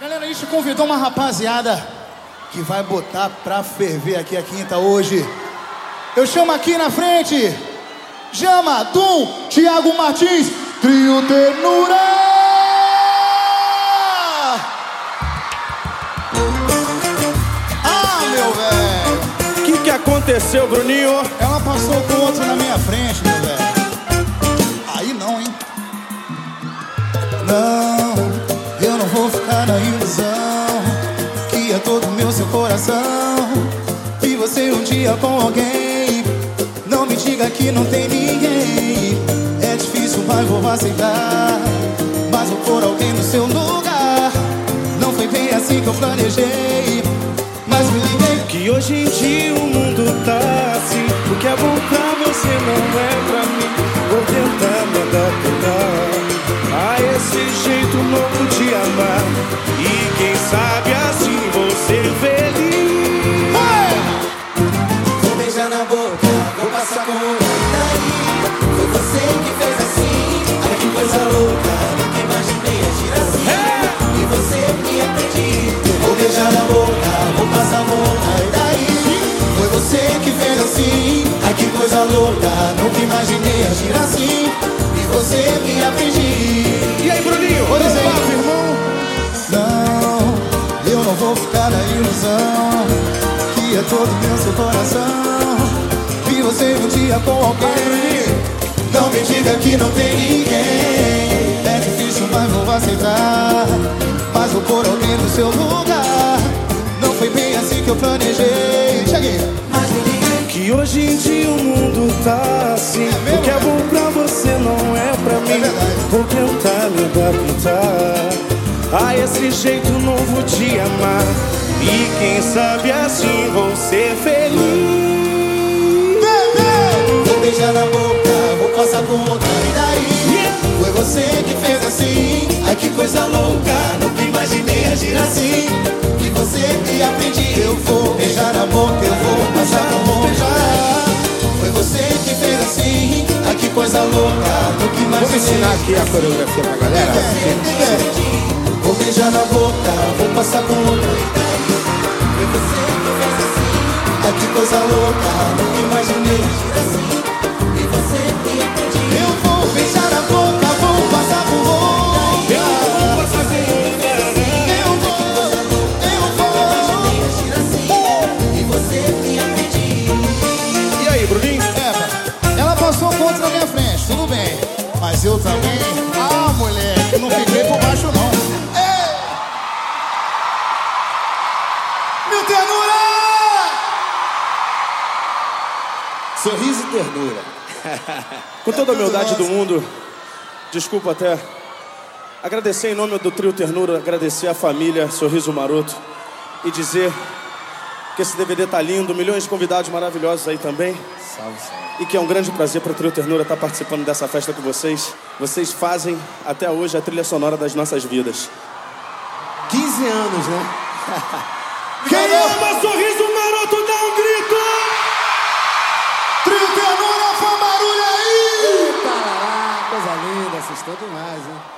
Galera, a gente convidou uma rapaziada que vai botar pra ferver aqui a quinta hoje. Eu chamo aqui na frente, Jama, Dum, Thiago Martins, Trio Ternura! Ah, meu velho! O que, que aconteceu, Bruninho? Ela passou com outro na minha frente, meu velho. Aí não, hein? Não vou ficar na ilusão que é todo meu seu coração. Vi você um dia com alguém. Não me diga que não tem ninguém. É difícil, mas vou aceitar. Mas vou pôr alguém no seu lugar. Não foi bem assim que eu planejei. Mas me liguei Que hoje em dia o mundo tá jeito novo de amar. E quem sabe assim vou ser feliz. Vou beijar na boca, vou passar com o daí. Foi você que fez assim. Ai que coisa louca, nunca imaginei agir assim. E você me aprendi. Vou beijar na boca, vou passar com o daí. Foi você que fez assim. Ai que coisa louca, nunca imaginei agir assim. Não, vou ficar na ilusão Que é todo meu seu coração Vi você um dia com alguém Não me diga que não tem ninguém É difícil, mas vou aceitar Mas vou pôr alguém no seu lugar Não foi bem assim que eu planejei Cheguei Mas me. Que hoje em dia o mundo tá assim. mesmo, o que é bom pra você não é pra mim. verdade. Vou tentar me adaptar a esse jeito novo de amar. E quem sabe assim vou ser feliz. Bebê! Vou beijar na boca, vou passar com outra e daí Foi você que fez assim, ai que coisa louca Nunca imaginei agir assim E você me aprendi Eu vou beijar na boca, eu vou passar com outra Foi você que fez assim, ai que coisa louca Nunca imaginei Vamos ensinar aqui a coreografia pra galera? Vou beijar na boca, vou passar com outra Foi você que fez assim, ai que coisa louca Nunca imaginei assim E você me aprendi Eu vou beijar a boca, vou passar por boca Eu vou, eu vou agir assim E você me aprendi E aí, Bruninho? É, ela passou com outro na minha frente, tudo bem. Mas eu também. Ah, moleque, não fiquei por baixo, não. Ternura! Sorriso e ternura. Com toda a humildade do mundo, desculpa até. Agradecer em nome do Trio Ternura, agradecer à família Sorriso Maroto e dizer que esse DVD tá lindo, milhões de convidados maravilhosos aí também. Salve, salve. E que é um grande prazer para o Trio Ternura estar participando dessa festa com vocês. Vocês fazem até hoje a trilha sonora das nossas vidas. 15 anos, né? Quem ama Sorriso Maroto, dá um grito! Trio ternura, fã barulho aí! Parará, coisa linda, estão demais, hein?